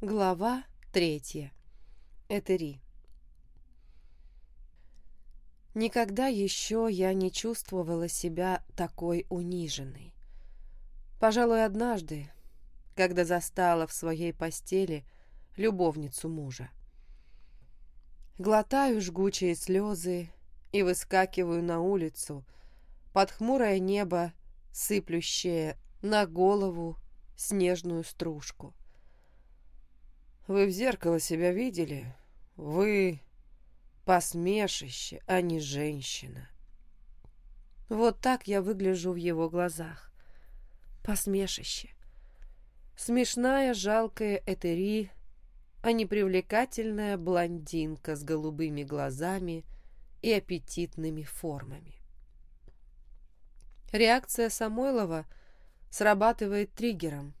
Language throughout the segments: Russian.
Глава третья. Этери. Никогда еще я не чувствовала себя такой униженной. Пожалуй, однажды, когда застала в своей постели любовницу мужа. Глотаю жгучие слезы и выскакиваю на улицу под хмурое небо, сыплющее на голову снежную стружку. Вы в зеркало себя видели? Вы посмешище, а не женщина. Вот так я выгляжу в его глазах. Посмешище. Смешная, жалкая Этери, а не привлекательная блондинка с голубыми глазами и аппетитными формами. Реакция Самойлова срабатывает триггером.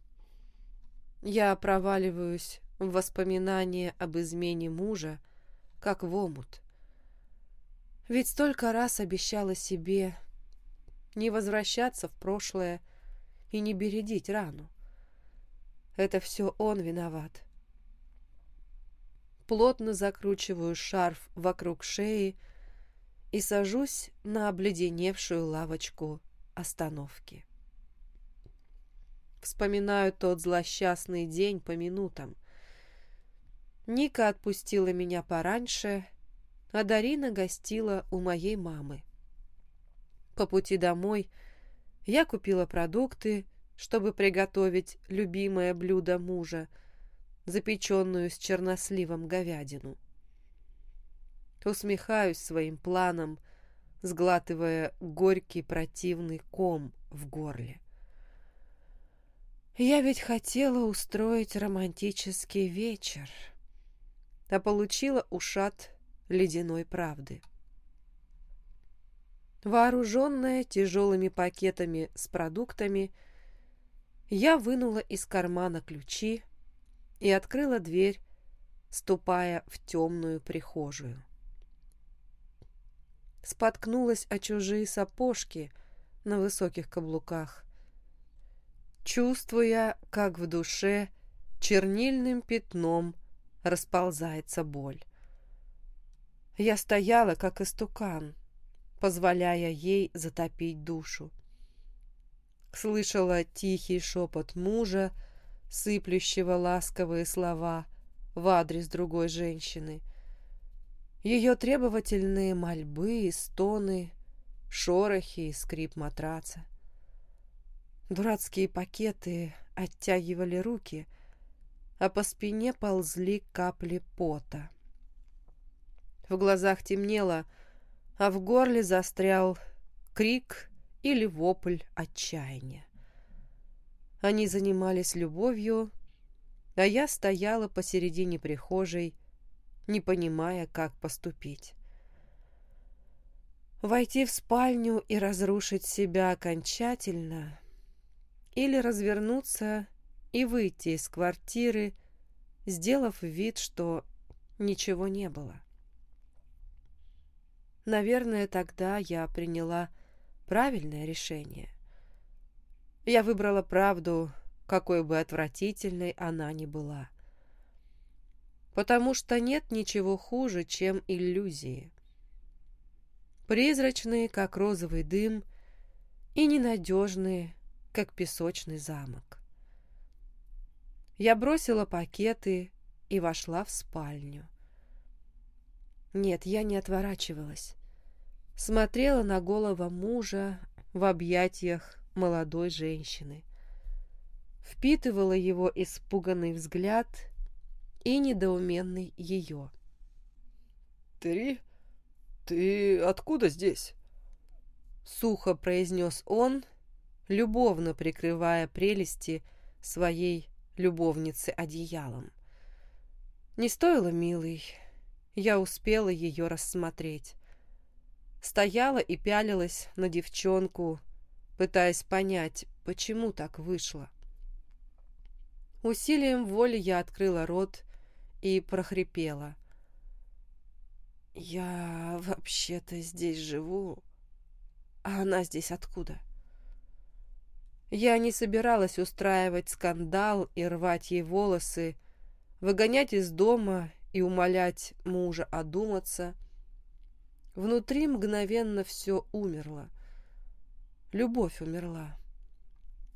Я проваливаюсь в воспоминания об измене мужа, как в омут. Ведь столько раз обещала себе не возвращаться в прошлое и не бередить рану. Это все он виноват. Плотно закручиваю шарф вокруг шеи и сажусь на обледеневшую лавочку остановки. Вспоминаю тот злосчастный день по минутам — Ника отпустила меня пораньше, а Дарина гостила у моей мамы. По пути домой я купила продукты, чтобы приготовить любимое блюдо мужа, запеченную с черносливом говядину. Усмехаюсь своим планом, сглатывая горький противный ком в горле. Я ведь хотела устроить романтический вечер а получила ушат ледяной правды. Вооруженная тяжелыми пакетами с продуктами, я вынула из кармана ключи и открыла дверь, ступая в темную прихожую. Споткнулась о чужие сапожки на высоких каблуках, чувствуя, как в душе чернильным пятном – расползается боль. Я стояла, как истукан, позволяя ей затопить душу. Слышала тихий шепот мужа, сыплющего ласковые слова в адрес другой женщины. Ее требовательные мольбы и стоны, шорохи и скрип матраца. Дурацкие пакеты оттягивали руки — а по спине ползли капли пота. В глазах темнело, а в горле застрял крик или вопль отчаяния. Они занимались любовью, а я стояла посередине прихожей, не понимая, как поступить. Войти в спальню и разрушить себя окончательно или развернуться и выйти из квартиры, сделав вид, что ничего не было. Наверное, тогда я приняла правильное решение. Я выбрала правду, какой бы отвратительной она ни была. Потому что нет ничего хуже, чем иллюзии. Призрачные, как розовый дым, и ненадежные, как песочный замок. Я бросила пакеты и вошла в спальню. Нет, я не отворачивалась. Смотрела на голову мужа в объятиях молодой женщины. Впитывала его испуганный взгляд и недоуменный ее. «Ты? Ты откуда здесь?» Сухо произнес он, любовно прикрывая прелести своей любовницы одеялом. Не стоило, милый, я успела ее рассмотреть. Стояла и пялилась на девчонку, пытаясь понять, почему так вышло. Усилием воли я открыла рот и прохрипела. «Я вообще-то здесь живу, а она здесь откуда?» Я не собиралась устраивать скандал и рвать ей волосы, выгонять из дома и умолять мужа одуматься. Внутри мгновенно все умерло. Любовь умерла.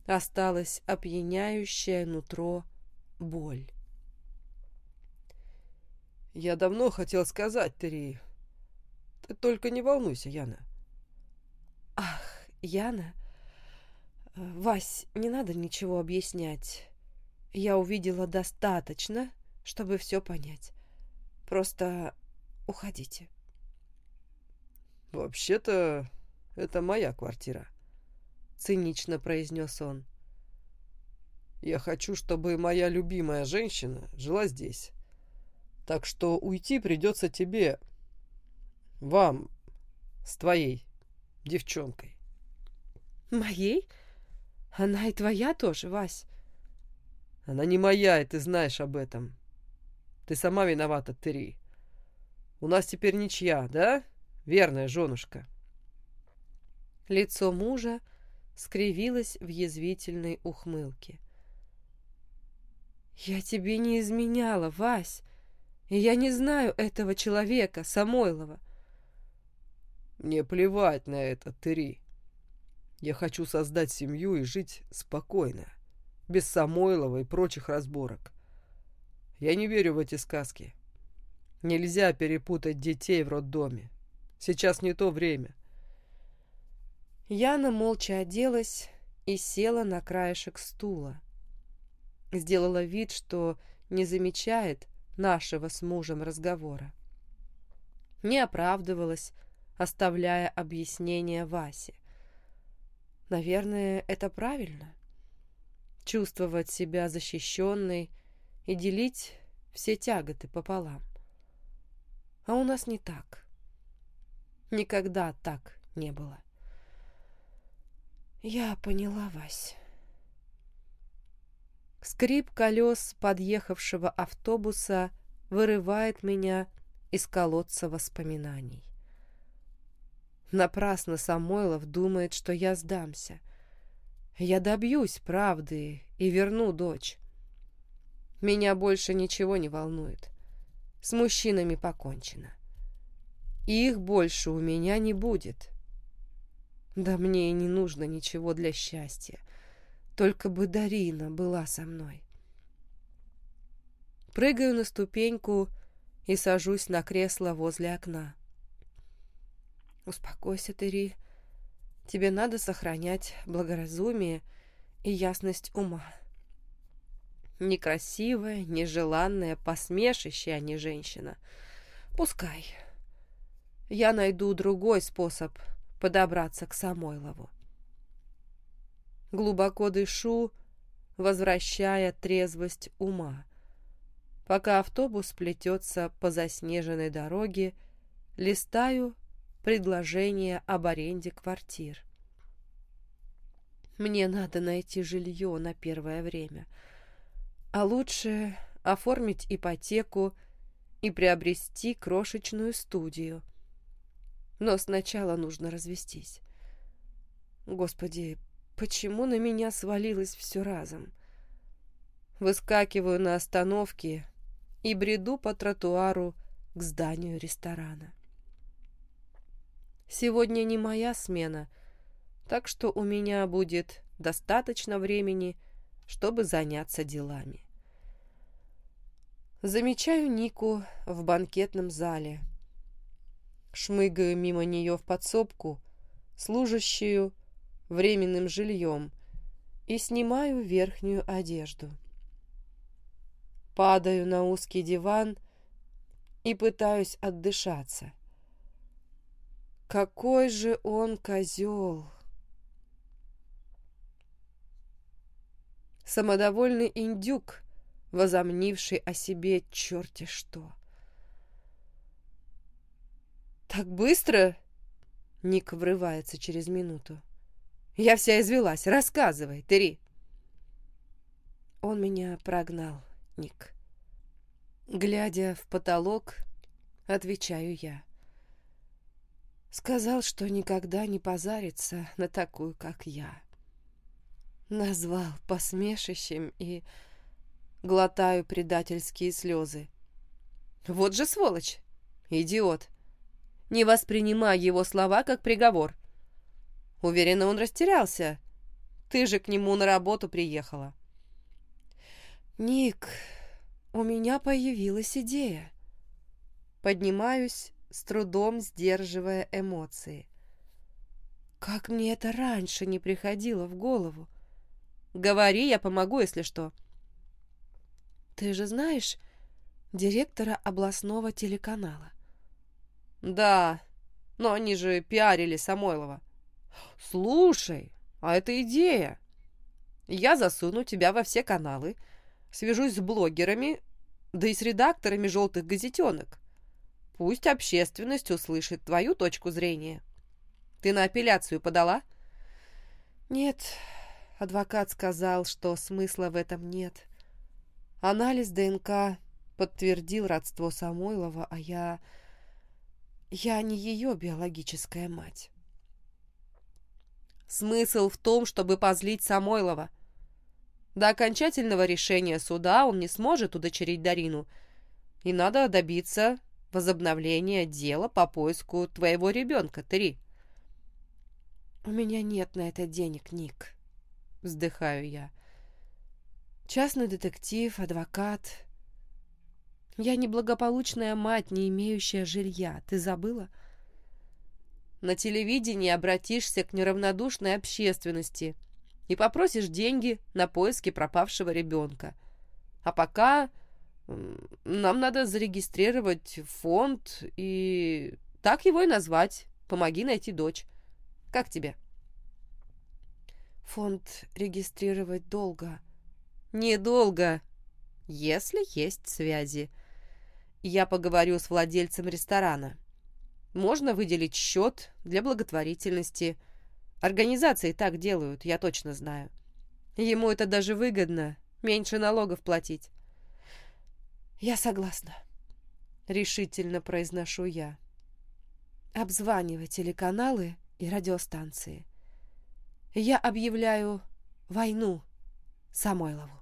Осталась опьяняющая нутро боль. «Я давно хотел сказать, Терри. Ты только не волнуйся, Яна». «Ах, Яна? Вась, не надо ничего объяснять. Я увидела достаточно, чтобы все понять. Просто уходите». «Вообще-то это моя квартира», — цинично произнес он. «Я хочу, чтобы моя любимая женщина жила здесь. Так что уйти придется тебе, вам, с твоей девчонкой». «Моей? Она и твоя тоже, Вась?» «Она не моя, и ты знаешь об этом. Ты сама виновата, Терри. У нас теперь ничья, да, верная женушка?» Лицо мужа скривилось в язвительной ухмылке. «Я тебе не изменяла, Вась, и я не знаю этого человека, Самойлова». «Мне плевать на это, Терри. Я хочу создать семью и жить спокойно, без Самойлова и прочих разборок. Я не верю в эти сказки. Нельзя перепутать детей в роддоме. Сейчас не то время. Яна молча оделась и села на краешек стула. Сделала вид, что не замечает нашего с мужем разговора. Не оправдывалась, оставляя объяснение Васе. Наверное, это правильно. Чувствовать себя защищенной и делить все тяготы пополам. А у нас не так. Никогда так не было. Я поняла, Вась. Скрип колес подъехавшего автобуса вырывает меня из колодца воспоминаний. Напрасно Самойлов думает, что я сдамся. Я добьюсь правды и верну дочь. Меня больше ничего не волнует. С мужчинами покончено. Их больше у меня не будет. Да мне и не нужно ничего для счастья. Только бы Дарина была со мной. Прыгаю на ступеньку и сажусь на кресло возле окна. Успокойся, Тери. Тебе надо сохранять благоразумие и ясность ума. Некрасивая, нежеланная, посмешище, а не женщина. Пускай. Я найду другой способ подобраться к Самойлову. Глубоко дышу, возвращая трезвость ума. Пока автобус плетется по заснеженной дороге, листаю предложение об аренде квартир. Мне надо найти жилье на первое время — а лучше оформить ипотеку и приобрести крошечную студию. Но сначала нужно развестись. Господи, почему на меня свалилось все разом? Выскакиваю на остановке и бреду по тротуару к зданию ресторана. Сегодня не моя смена, так что у меня будет достаточно времени, чтобы заняться делами. Замечаю Нику в банкетном зале. Шмыгаю мимо нее в подсобку, служащую временным жильем, и снимаю верхнюю одежду. Падаю на узкий диван и пытаюсь отдышаться. Какой же он козел! Самодовольный индюк, возомнивший о себе черти что. «Так быстро?» Ник врывается через минуту. «Я вся извелась. Рассказывай, Тери!» Он меня прогнал, Ник. Глядя в потолок, отвечаю я. Сказал, что никогда не позарится на такую, как я. Назвал посмешищем и Глотаю предательские слезы. Вот же сволочь! Идиот! Не воспринимай его слова как приговор. Уверена, он растерялся. Ты же к нему на работу приехала. Ник, у меня появилась идея. Поднимаюсь, с трудом сдерживая эмоции. Как мне это раньше не приходило в голову? Говори, я помогу, если что. Ты же знаешь директора областного телеканала? Да, но они же пиарили Самойлова. Слушай, а это идея. Я засуну тебя во все каналы, свяжусь с блогерами, да и с редакторами желтых газетенок. Пусть общественность услышит твою точку зрения. Ты на апелляцию подала? Нет, адвокат сказал, что смысла в этом нет. Анализ ДНК подтвердил родство Самойлова, а я... Я не ее биологическая мать. Смысл в том, чтобы позлить Самойлова. До окончательного решения суда он не сможет удочерить Дарину, и надо добиться возобновления дела по поиску твоего ребенка, Три. «У меня нет на это денег, Ник», — вздыхаю я. «Частный детектив, адвокат, я неблагополучная мать, не имеющая жилья. Ты забыла? На телевидении обратишься к неравнодушной общественности и попросишь деньги на поиски пропавшего ребенка. А пока нам надо зарегистрировать фонд и так его и назвать. Помоги найти дочь. Как тебе? Фонд регистрировать долго. Недолго, если есть связи. Я поговорю с владельцем ресторана. Можно выделить счет для благотворительности. Организации так делают, я точно знаю. Ему это даже выгодно, меньше налогов платить. Я согласна, решительно произношу я. Обзванивай телеканалы и радиостанции. Я объявляю войну Самойлову.